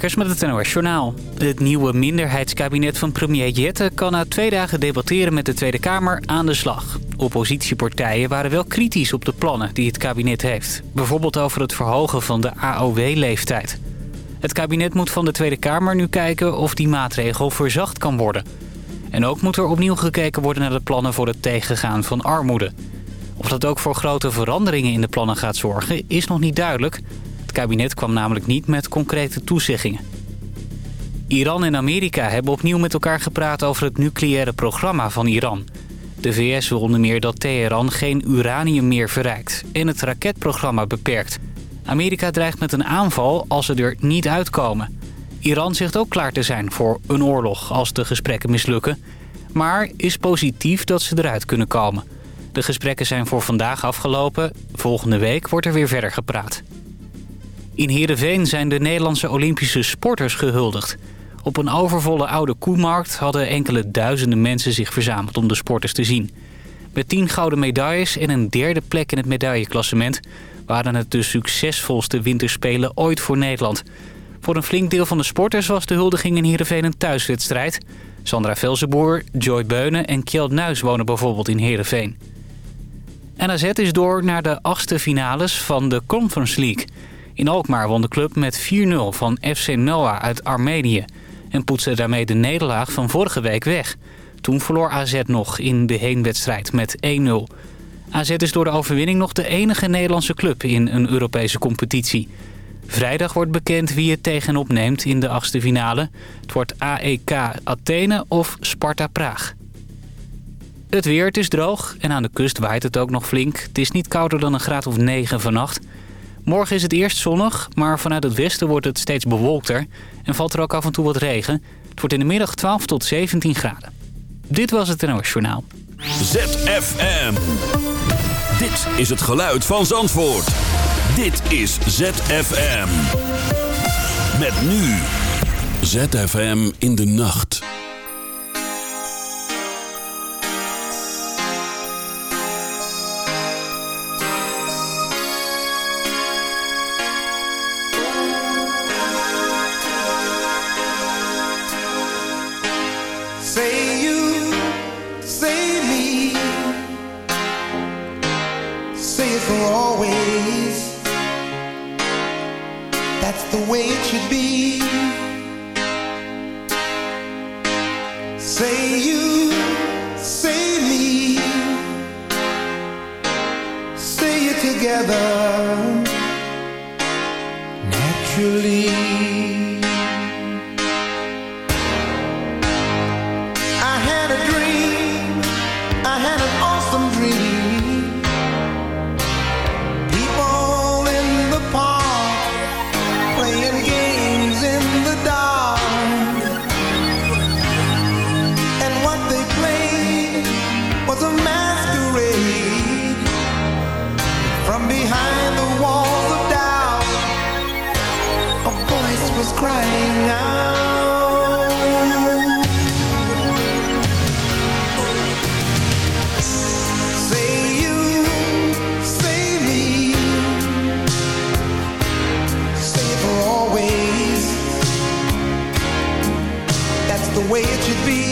met het NOS Journaal. Het nieuwe minderheidskabinet van premier Jette kan na twee dagen debatteren met de Tweede Kamer aan de slag. Oppositiepartijen waren wel kritisch op de plannen die het kabinet heeft. Bijvoorbeeld over het verhogen van de AOW-leeftijd. Het kabinet moet van de Tweede Kamer nu kijken of die maatregel verzacht kan worden. En ook moet er opnieuw gekeken worden naar de plannen voor het tegengaan van armoede. Of dat ook voor grote veranderingen in de plannen gaat zorgen is nog niet duidelijk... Het kabinet kwam namelijk niet met concrete toezeggingen. Iran en Amerika hebben opnieuw met elkaar gepraat over het nucleaire programma van Iran. De VS wil onder meer dat Teheran geen uranium meer verrijkt en het raketprogramma beperkt. Amerika dreigt met een aanval als ze er niet uitkomen. Iran zegt ook klaar te zijn voor een oorlog als de gesprekken mislukken... maar is positief dat ze eruit kunnen komen. De gesprekken zijn voor vandaag afgelopen. Volgende week wordt er weer verder gepraat. In Heerenveen zijn de Nederlandse Olympische sporters gehuldigd. Op een overvolle oude koemarkt hadden enkele duizenden mensen zich verzameld om de sporters te zien. Met tien gouden medailles en een derde plek in het medailleklassement... waren het de succesvolste winterspelen ooit voor Nederland. Voor een flink deel van de sporters was de huldiging in Heerenveen een thuiswedstrijd. Sandra Velzenboer, Joy Beunen en Kjeld Nuis wonen bijvoorbeeld in Heerenveen. NAZ is door naar de achtste finales van de Conference League... In Alkmaar won de club met 4-0 van FC Noah uit Armenië... en poetste daarmee de nederlaag van vorige week weg. Toen verloor AZ nog in de heenwedstrijd met 1-0. AZ is door de overwinning nog de enige Nederlandse club in een Europese competitie. Vrijdag wordt bekend wie het tegenop neemt in de achtste finale. Het wordt AEK Athene of Sparta Praag. Het weer, het is droog en aan de kust waait het ook nog flink. Het is niet kouder dan een graad of 9 vannacht... Morgen is het eerst zonnig, maar vanuit het westen wordt het steeds bewolkter... en valt er ook af en toe wat regen. Het wordt in de middag 12 tot 17 graden. Dit was het NOS. ZFM. Dit is het geluid van Zandvoort. Dit is ZFM. Met nu. ZFM in de nacht. way it should be.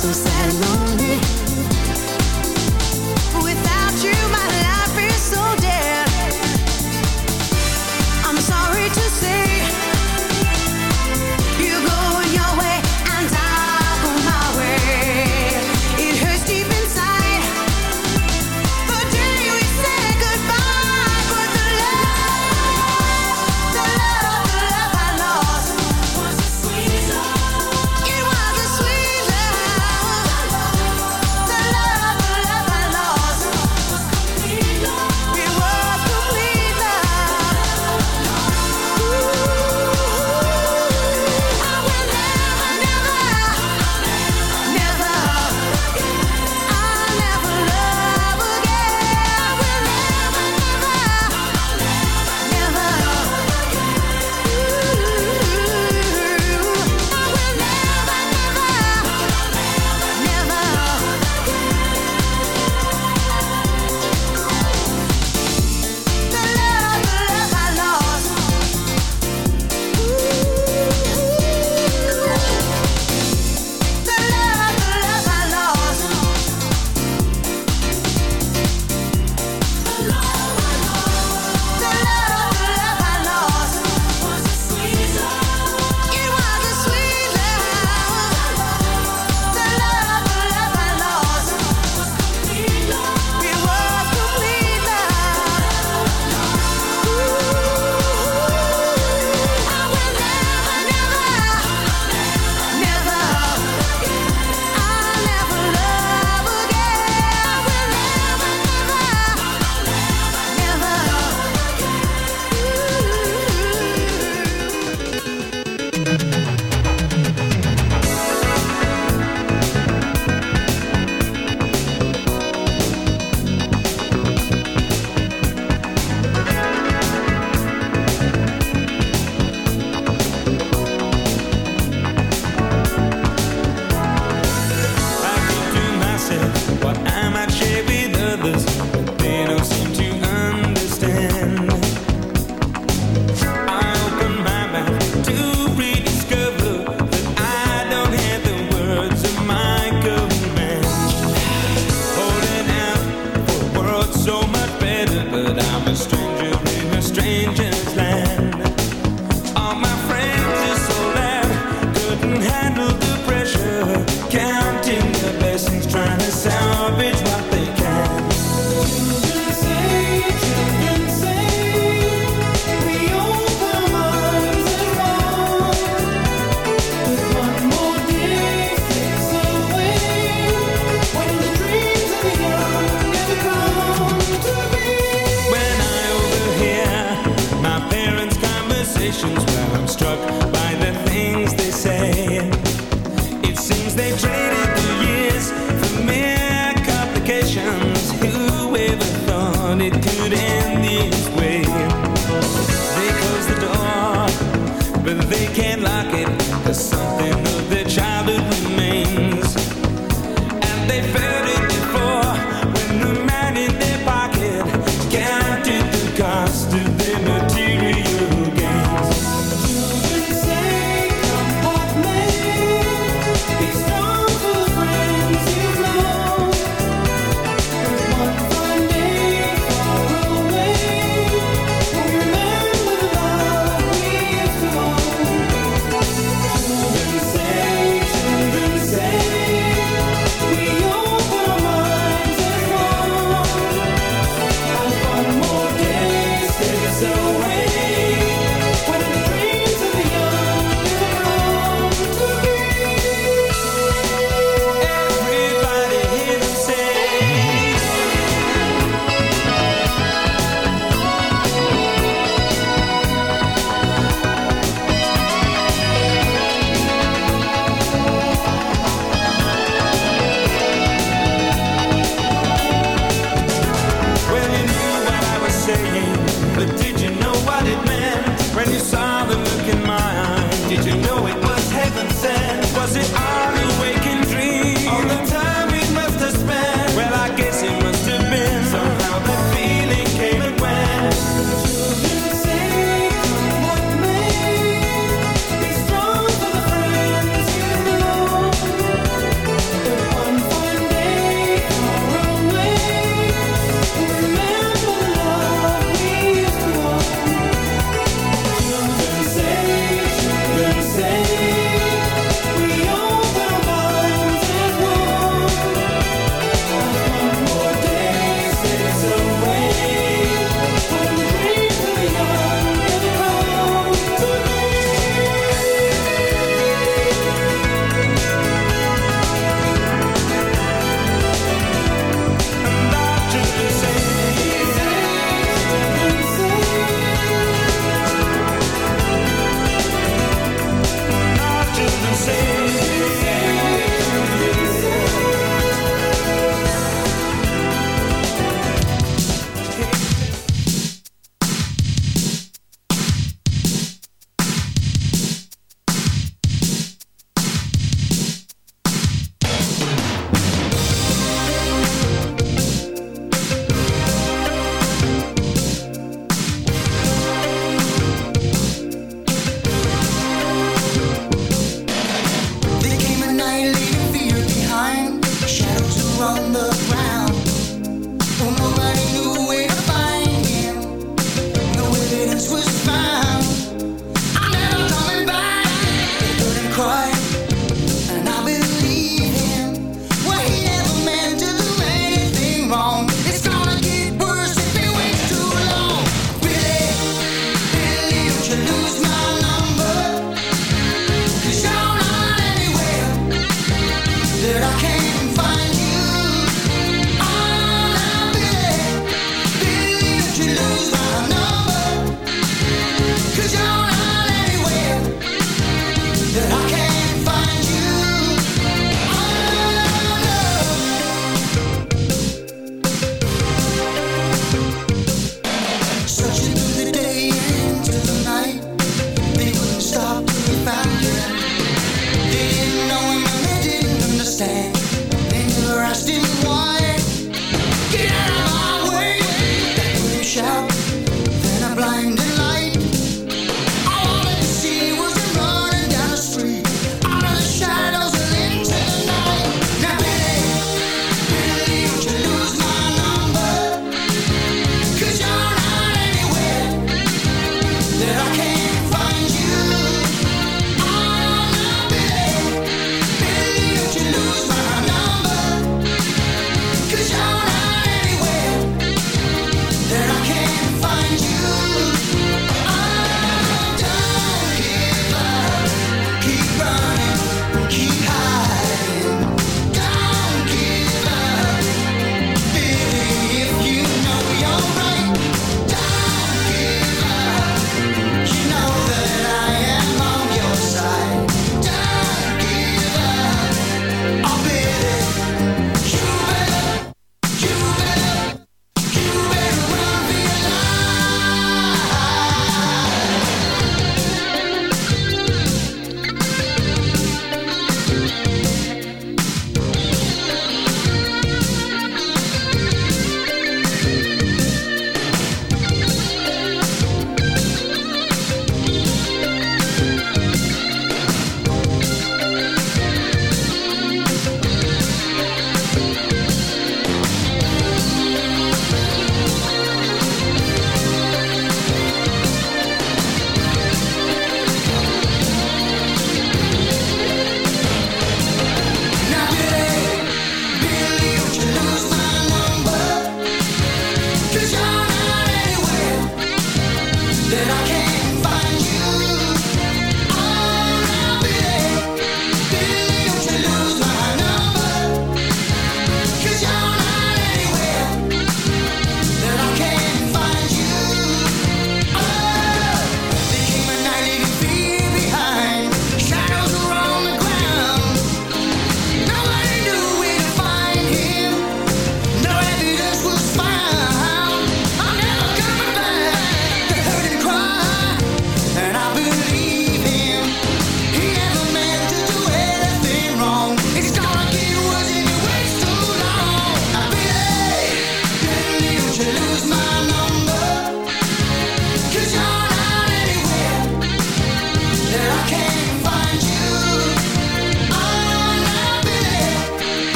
so sad and lonely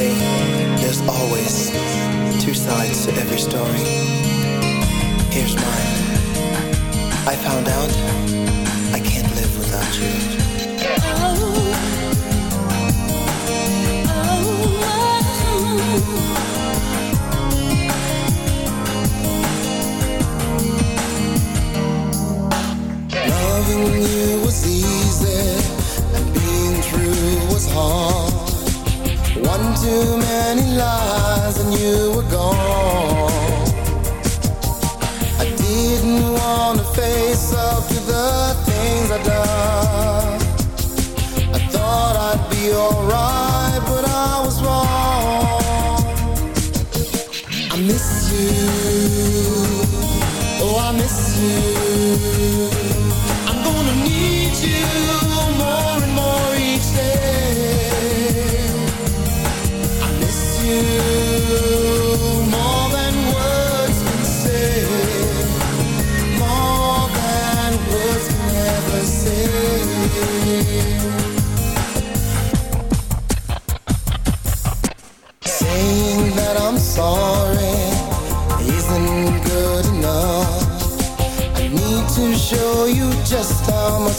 say there's always two sides to every story. Here's mine. I found out I can't live without you. too many lies and you were gone. I didn't want to face up to the things I'd done.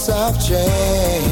of I've changed.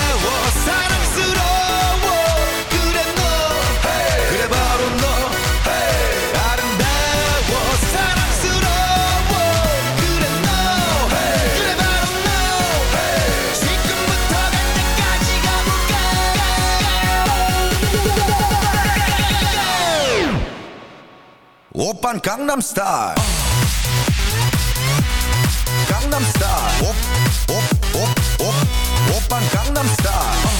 Oppan Gangnam Style. Gangnam Style. Op, op, op, op. Oppan Gangnam Style.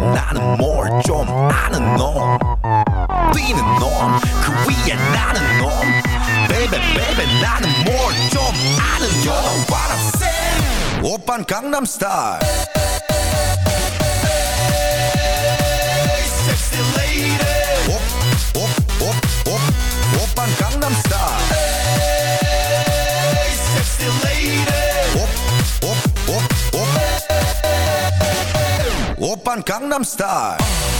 나는 뭘 좀 아는 놈. 뛰는 놈그 위에 나는 놈. 베베 베베 나는 뭘 좀 아는 놈. What I'm saying. 오빤 강남스타일. Gangnam Style.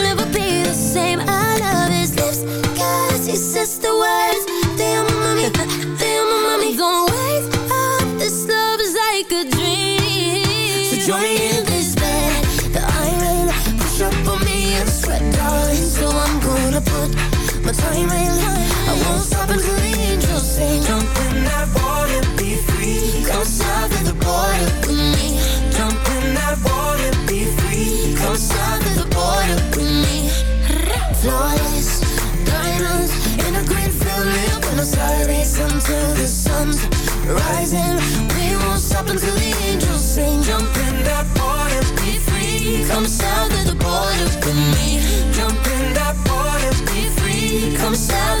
the same. I love his lips, cause he says the words. Mami, te amo, mami. Don't wake up, this love is like a dream. So join me in this bed that I'm. Push up on me and sweat, darling. So I'm gonna put my time in. I won't stop until the angels sing. Jump in that water, be free. Come south of the border with me. Jump in that water, be free. Come south Flawless diamonds in a green field near Buenos Aires until the sun's rising. We won't stop until the angels sing. Jump in that water, be free. Come south of the border with me. Jump in that water, be free. Come south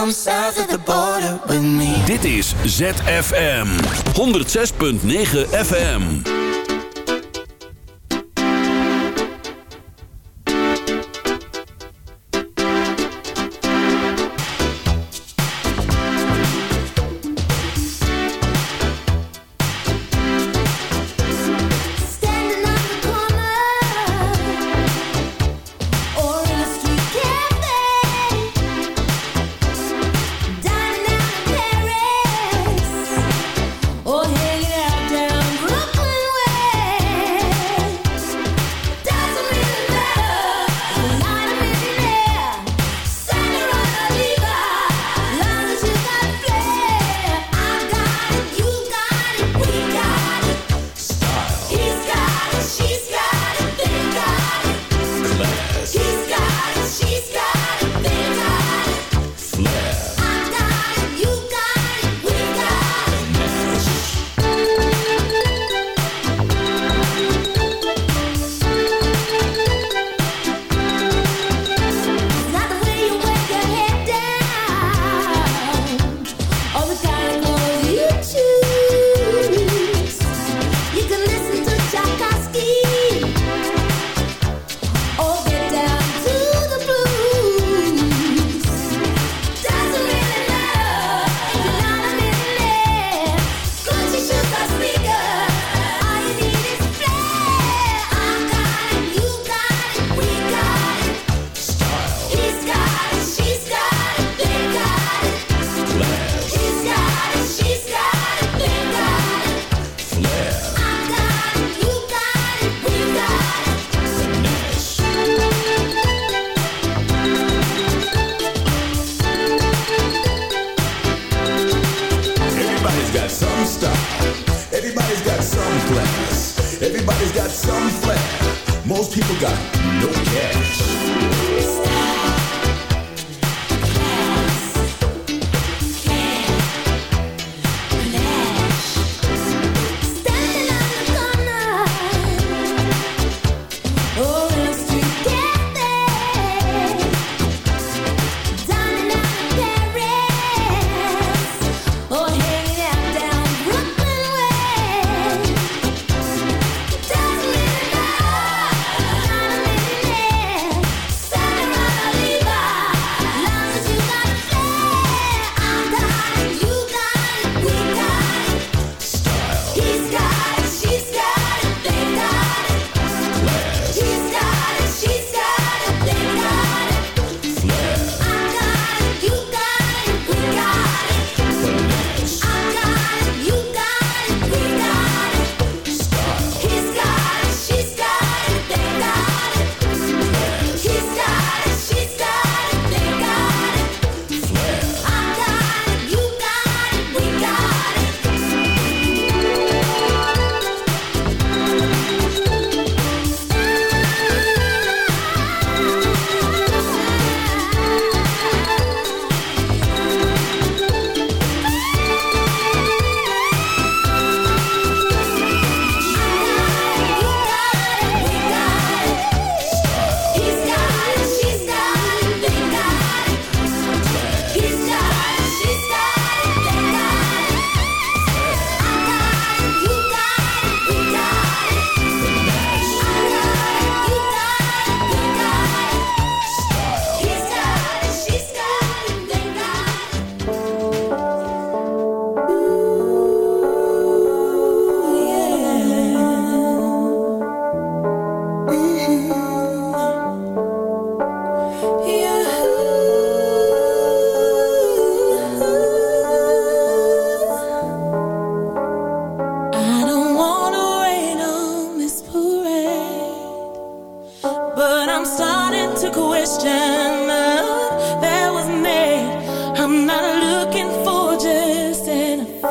The with me. Dit is ZFM 106.9 FM.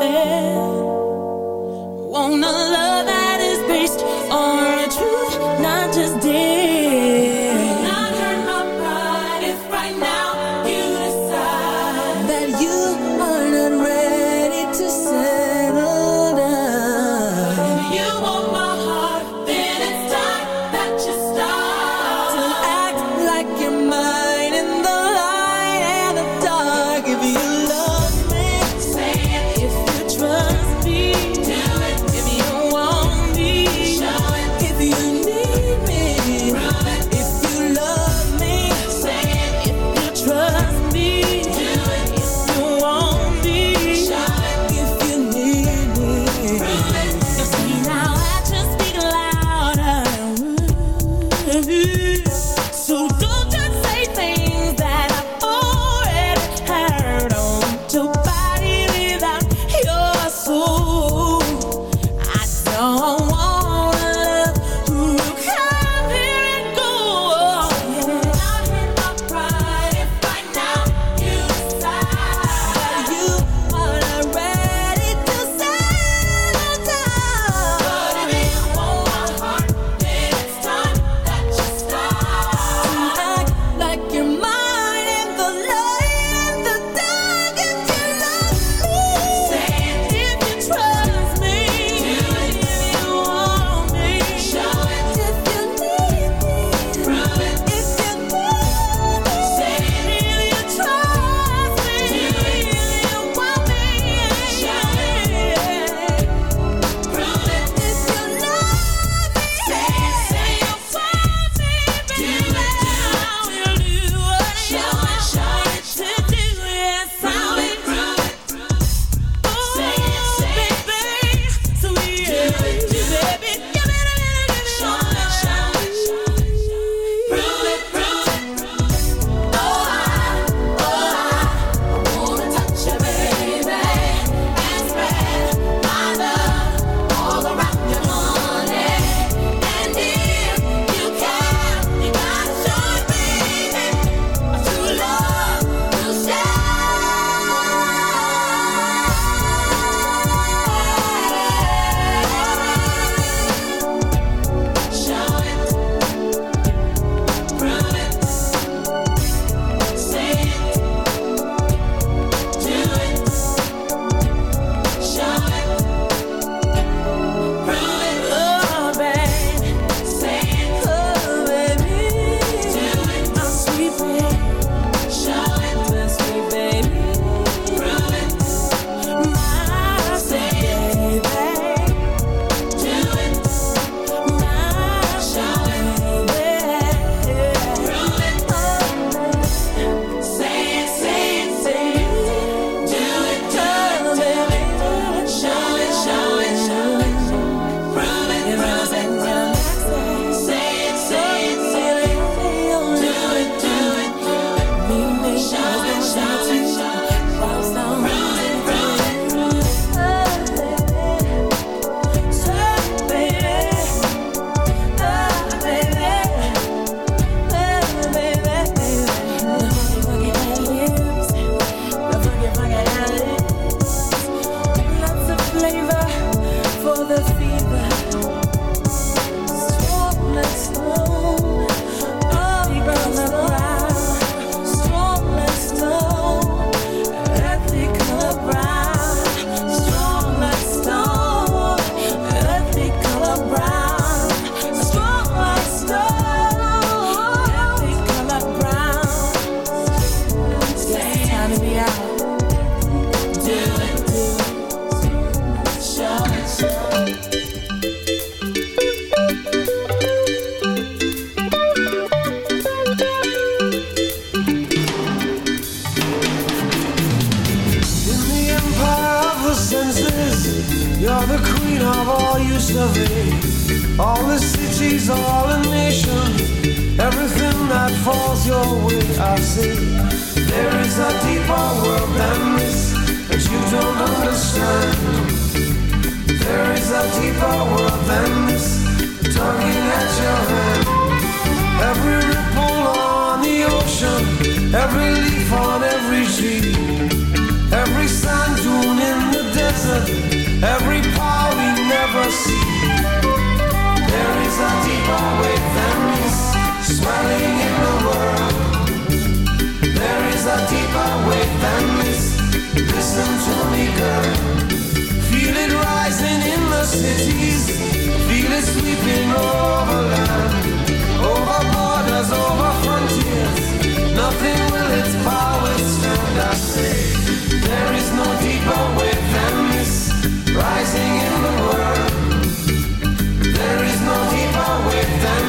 An affair. Want flavor for the feel. is a deeper world than this. Tugging at your hand. Every ripple on the ocean, every leaf on every tree, every sand dune in the desert, every power we never see. There is a deeper way than this, swelling in the world. There is a deeper way than this. Listen to me, girl. Feel it rising in cities, feeling sweeping over land, over borders, over frontiers. Nothing will its power stand. I say there is no deeper way than this rising in the world. There is no deeper way than.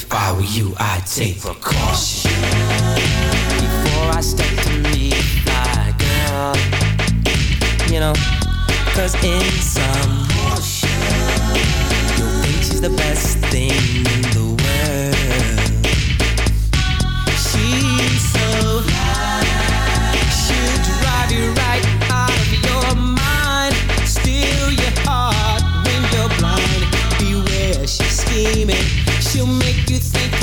If I were you, I'd take precaution. Before I step to meet my girl You know, cause in some You'll think she's the best thing in the world